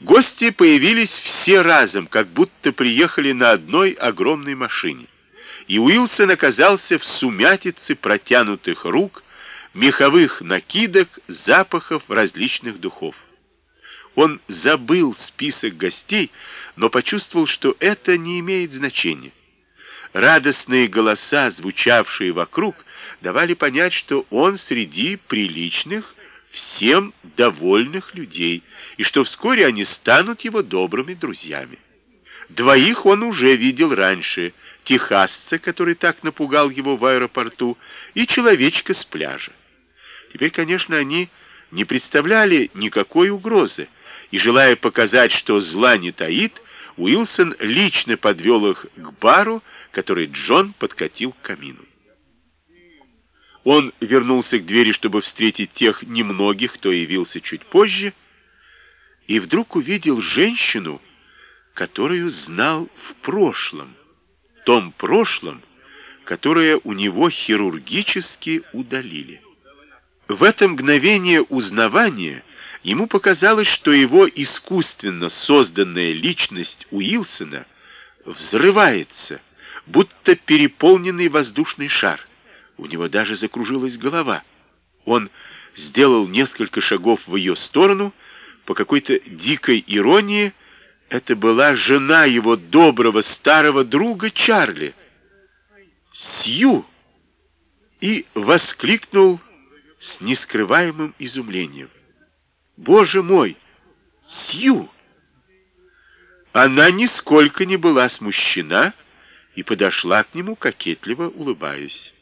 Гости появились все разом, как будто приехали на одной огромной машине. И Уилсон оказался в сумятице протянутых рук, меховых накидок, запахов различных духов. Он забыл список гостей, но почувствовал, что это не имеет значения. Радостные голоса, звучавшие вокруг, давали понять, что он среди приличных, всем довольных людей, и что вскоре они станут его добрыми друзьями. Двоих он уже видел раньше, техасца, который так напугал его в аэропорту, и человечка с пляжа. Теперь, конечно, они не представляли никакой угрозы, и, желая показать, что зла не таит, Уилсон лично подвел их к бару, который Джон подкатил к камину. Он вернулся к двери, чтобы встретить тех немногих, кто явился чуть позже, и вдруг увидел женщину, которую знал в прошлом, том прошлом, которое у него хирургически удалили. В это мгновение узнавания ему показалось, что его искусственно созданная личность Уилсона взрывается, будто переполненный воздушный шар. У него даже закружилась голова. Он сделал несколько шагов в ее сторону. По какой-то дикой иронии это была жена его доброго старого друга Чарли. Сью! И воскликнул с нескрываемым изумлением. «Боже мой! Сью!» Она нисколько не была смущена и подошла к нему, кокетливо улыбаясь.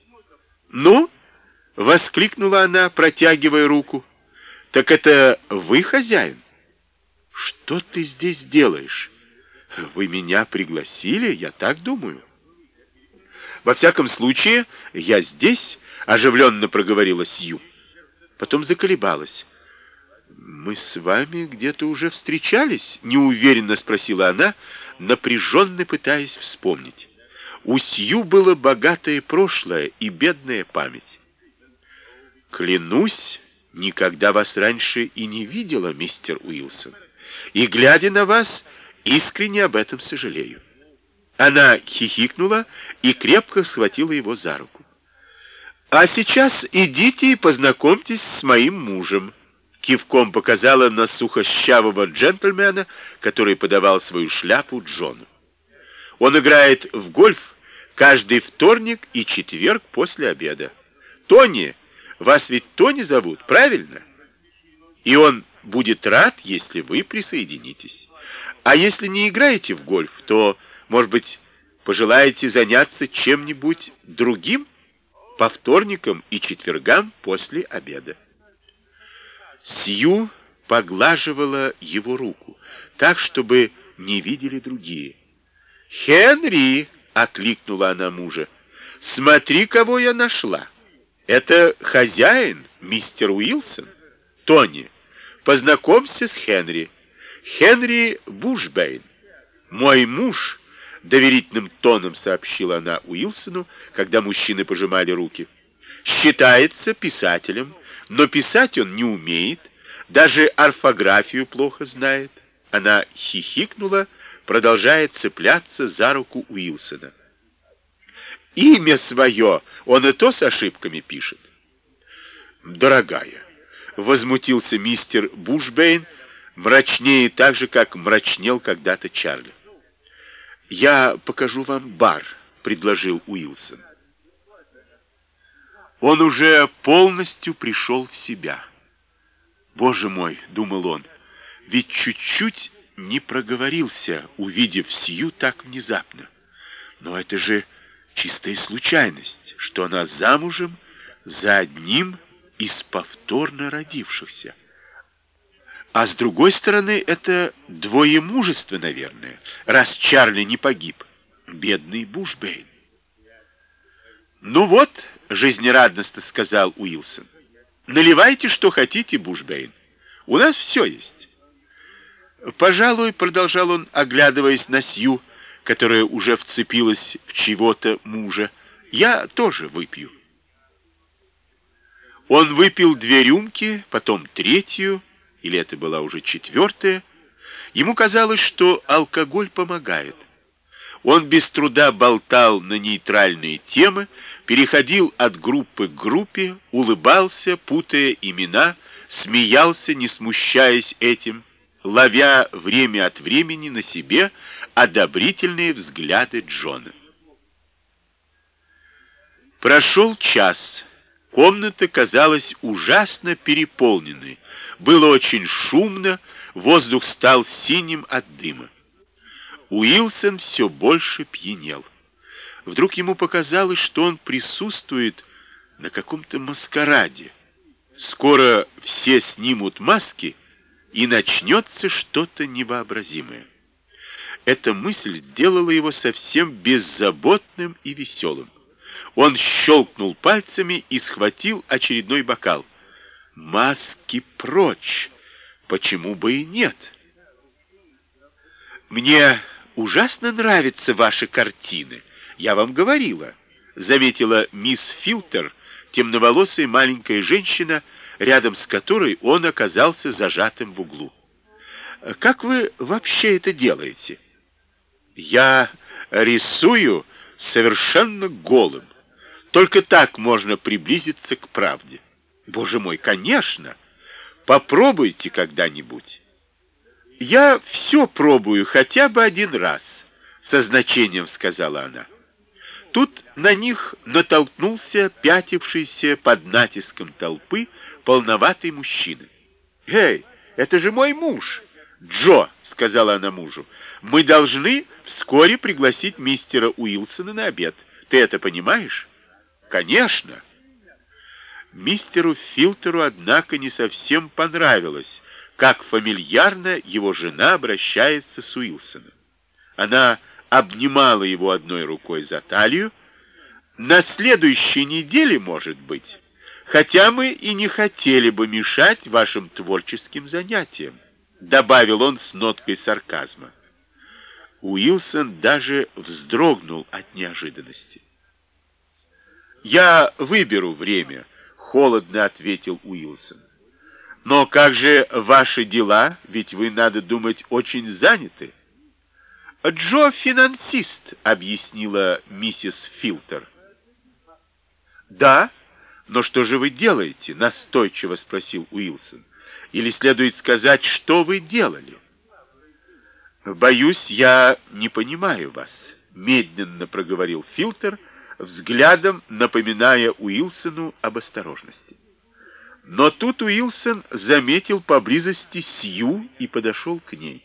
«Ну?» — воскликнула она, протягивая руку. «Так это вы хозяин?» «Что ты здесь делаешь?» «Вы меня пригласили, я так думаю». «Во всяком случае, я здесь», — оживленно проговорила Сью. Потом заколебалась. «Мы с вами где-то уже встречались?» — неуверенно спросила она, напряженно пытаясь вспомнить. У Сью было богатое прошлое и бедная память. «Клянусь, никогда вас раньше и не видела, мистер Уилсон, и, глядя на вас, искренне об этом сожалею». Она хихикнула и крепко схватила его за руку. «А сейчас идите и познакомьтесь с моим мужем», кивком показала на сухощавого джентльмена, который подавал свою шляпу Джону. «Он играет в гольф каждый вторник и четверг после обеда. Тони, вас ведь Тони зовут, правильно? И он будет рад, если вы присоединитесь. А если не играете в гольф, то, может быть, пожелаете заняться чем-нибудь другим по вторникам и четвергам после обеда. Сью поглаживала его руку, так, чтобы не видели другие. «Хенри!» — окликнула она мужа. «Смотри, кого я нашла! Это хозяин, мистер Уилсон. Тони, познакомься с Хенри. Хенри Бушбейн. Мой муж, — доверительным тоном сообщила она Уилсону, когда мужчины пожимали руки, — считается писателем, но писать он не умеет, даже орфографию плохо знает. Она хихикнула, продолжая цепляться за руку Уилсона. Имя свое он и то с ошибками пишет. Дорогая, возмутился мистер Бушбейн, мрачнее так же, как мрачнел когда-то Чарли. Я покажу вам бар, предложил Уилсон. Он уже полностью пришел в себя. Боже мой, думал он, ведь чуть-чуть не проговорился, увидев Сью так внезапно. Но это же чистая случайность, что она замужем за одним из повторно родившихся. А с другой стороны, это двоемужество, наверное, раз Чарли не погиб. Бедный Бушбейн. «Ну вот», — жизнерадостно сказал Уилсон, — «наливайте, что хотите, Бушбейн. У нас все есть». Пожалуй, продолжал он, оглядываясь на Сью, которая уже вцепилась в чего-то мужа, я тоже выпью. Он выпил две рюмки, потом третью, или это была уже четвертая, Ему казалось, что алкоголь помогает. Он без труда болтал на нейтральные темы, переходил от группы к группе, улыбался, путая имена, смеялся, не смущаясь этим, ловя время от времени на себе одобрительные взгляды Джона. Прошел час. Комната казалась ужасно переполненной. Было очень шумно, воздух стал синим от дыма. Уилсон все больше пьянел. Вдруг ему показалось, что он присутствует на каком-то маскараде. Скоро все снимут маски, и начнется что-то невообразимое. Эта мысль сделала его совсем беззаботным и веселым. Он щелкнул пальцами и схватил очередной бокал. Маски прочь! Почему бы и нет? Мне ужасно нравятся ваши картины. Я вам говорила, заметила мисс Филтер, темноволосая маленькая женщина, рядом с которой он оказался зажатым в углу. Как вы вообще это делаете? Я рисую совершенно голым. Только так можно приблизиться к правде. Боже мой, конечно. Попробуйте когда-нибудь. Я все пробую хотя бы один раз, со значением сказала она. Тут на них натолкнулся пятившийся под натиском толпы полноватый мужчина. «Эй, это же мой муж!» «Джо», — сказала она мужу, — «мы должны вскоре пригласить мистера Уилсона на обед. Ты это понимаешь?» «Конечно». Мистеру Филтеру, однако, не совсем понравилось, как фамильярно его жена обращается с Уилсоном. Она обнимала его одной рукой за талию. «На следующей неделе, может быть, хотя мы и не хотели бы мешать вашим творческим занятиям», добавил он с ноткой сарказма. Уилсон даже вздрогнул от неожиданности. «Я выберу время», — холодно ответил Уилсон. «Но как же ваши дела? Ведь вы, надо думать, очень заняты». «Джо финансист», — объяснила миссис Филтер. «Да, но что же вы делаете?» — настойчиво спросил Уилсон. «Или следует сказать, что вы делали?» «Боюсь, я не понимаю вас», — медленно проговорил Филтер, взглядом напоминая Уилсону об осторожности. Но тут Уилсон заметил поблизости Сью и подошел к ней.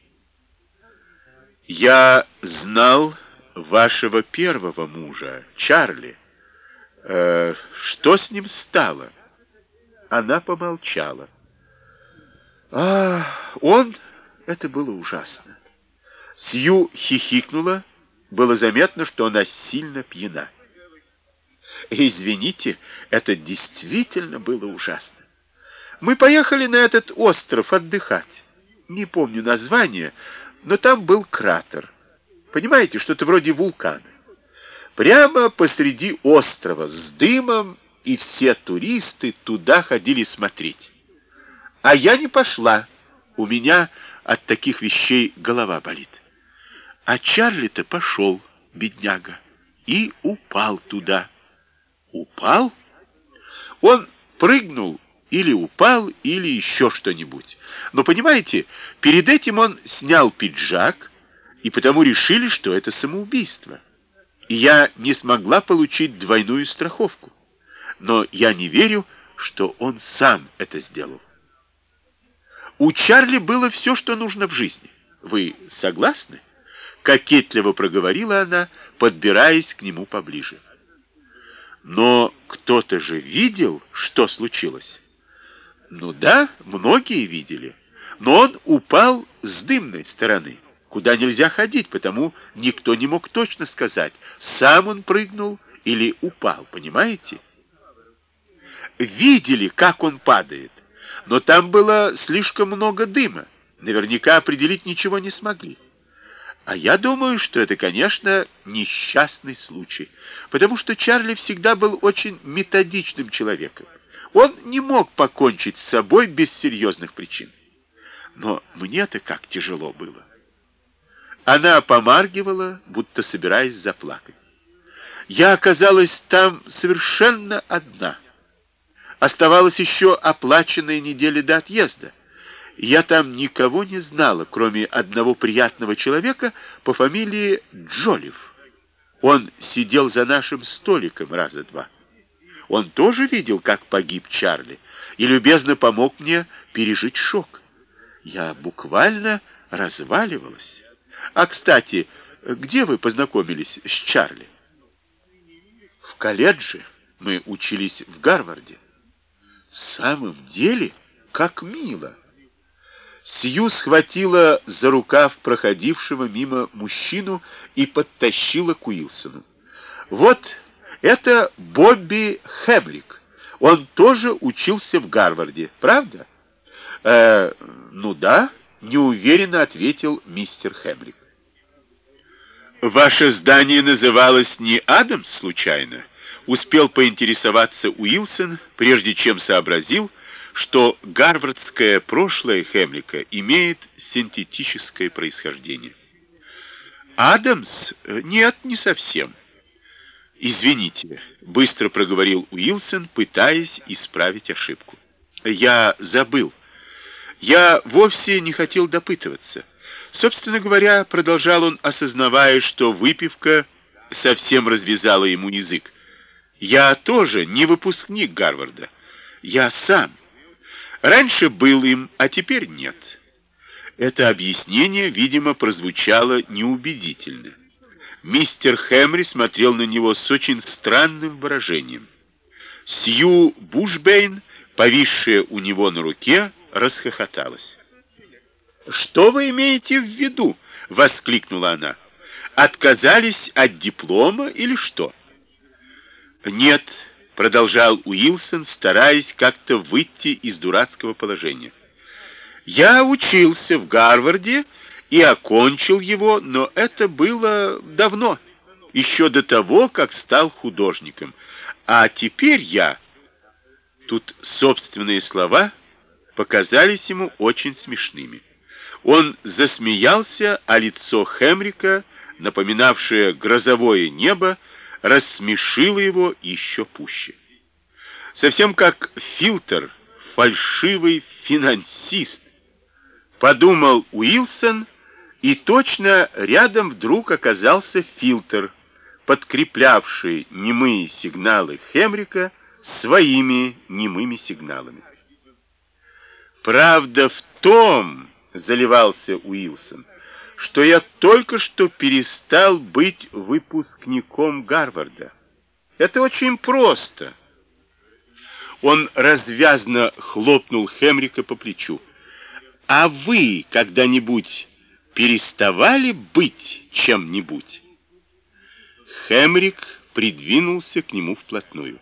Я знал вашего первого мужа, Чарли. Э, что с ним стало? Она помолчала. А, он... Это было ужасно. Сью хихикнула. Было заметно, что она сильно пьяна. Извините, это действительно было ужасно. Мы поехали на этот остров отдыхать. Не помню название, но там был кратер. Понимаете, что-то вроде вулкана. Прямо посреди острова с дымом, и все туристы туда ходили смотреть. А я не пошла. У меня от таких вещей голова болит. А Чарли-то пошел, бедняга, и упал туда. Упал? Он прыгнул или упал, или еще что-нибудь. Но, понимаете, перед этим он снял пиджак, и потому решили, что это самоубийство. И я не смогла получить двойную страховку. Но я не верю, что он сам это сделал. У Чарли было все, что нужно в жизни. Вы согласны? Кокетливо проговорила она, подбираясь к нему поближе. Но кто-то же видел, что случилось. Ну да, многие видели. Но он упал с дымной стороны, куда нельзя ходить, потому никто не мог точно сказать, сам он прыгнул или упал, понимаете? Видели, как он падает, но там было слишком много дыма. Наверняка определить ничего не смогли. А я думаю, что это, конечно, несчастный случай, потому что Чарли всегда был очень методичным человеком. Он не мог покончить с собой без серьезных причин. Но мне-то как тяжело было. Она помаргивала, будто собираясь заплакать. Я оказалась там совершенно одна. Оставалась еще оплаченная неделя до отъезда. Я там никого не знала, кроме одного приятного человека по фамилии Джолиф. Он сидел за нашим столиком раза два. Он тоже видел, как погиб Чарли, и любезно помог мне пережить шок. Я буквально разваливалась. А, кстати, где вы познакомились с Чарли? В колледже. Мы учились в Гарварде. В самом деле, как мило. Сью схватила за рукав проходившего мимо мужчину и подтащила к Уилсону. Вот это Бобби Хемрик. Он тоже учился в Гарварде, правда? Э, ну да, неуверенно ответил мистер Хемрик. Ваше здание называлось не Адамс случайно? Успел поинтересоваться Уилсон, прежде чем сообразил, что гарвардское прошлое Хемлика имеет синтетическое происхождение. Адамс? Нет, не совсем. Извините, быстро проговорил Уилсон, пытаясь исправить ошибку. Я забыл. Я вовсе не хотел допытываться. Собственно говоря, продолжал он, осознавая, что выпивка совсем развязала ему язык. Я тоже не выпускник Гарварда. Я сам. Раньше был им, а теперь нет. Это объяснение, видимо, прозвучало неубедительно. Мистер Хэмри смотрел на него с очень странным выражением. Сью Бушбейн, повисшая у него на руке, расхохоталась. «Что вы имеете в виду?» — воскликнула она. «Отказались от диплома или что?» «Нет», — продолжал Уилсон, стараясь как-то выйти из дурацкого положения. «Я учился в Гарварде и окончил его, но это было давно, еще до того, как стал художником. А теперь я...» Тут собственные слова показались ему очень смешными. Он засмеялся, а лицо Хемрика, напоминавшее грозовое небо, рассмешило его еще пуще. Совсем как фильтр, фальшивый финансист, подумал Уилсон, и точно рядом вдруг оказался фильтр, подкреплявший немые сигналы Хемрика своими немыми сигналами. Правда в том, заливался Уилсон, что я только что перестал быть выпускником Гарварда. Это очень просто. Он развязно хлопнул Хемрика по плечу. А вы когда-нибудь переставали быть чем-нибудь? Хемрик придвинулся к нему вплотную.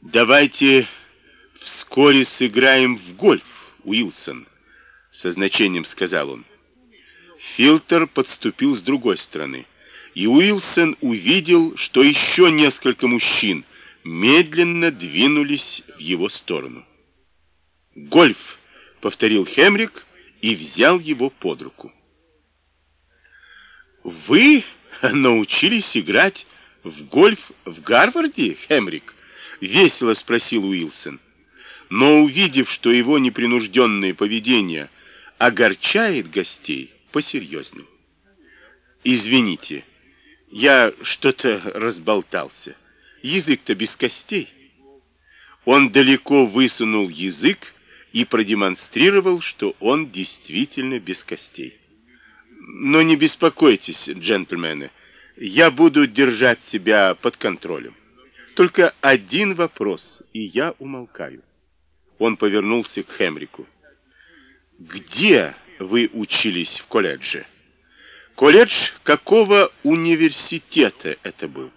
Давайте вскоре сыграем в гольф, Уилсон со значением сказал он. Фильтр подступил с другой стороны, и Уилсон увидел, что еще несколько мужчин медленно двинулись в его сторону. «Гольф!» — повторил Хемрик и взял его под руку. «Вы научились играть в гольф в Гарварде, Хемрик?» — весело спросил Уилсон. Но увидев, что его непринужденное поведение — огорчает гостей, посерьезней. Извините, я что-то разболтался. Язык-то без костей. Он далеко высунул язык и продемонстрировал, что он действительно без костей. Но не беспокойтесь, джентльмены, я буду держать себя под контролем. Только один вопрос, и я умолкаю. Он повернулся к Хемрику. Где вы учились в колледже? Колледж какого университета это был?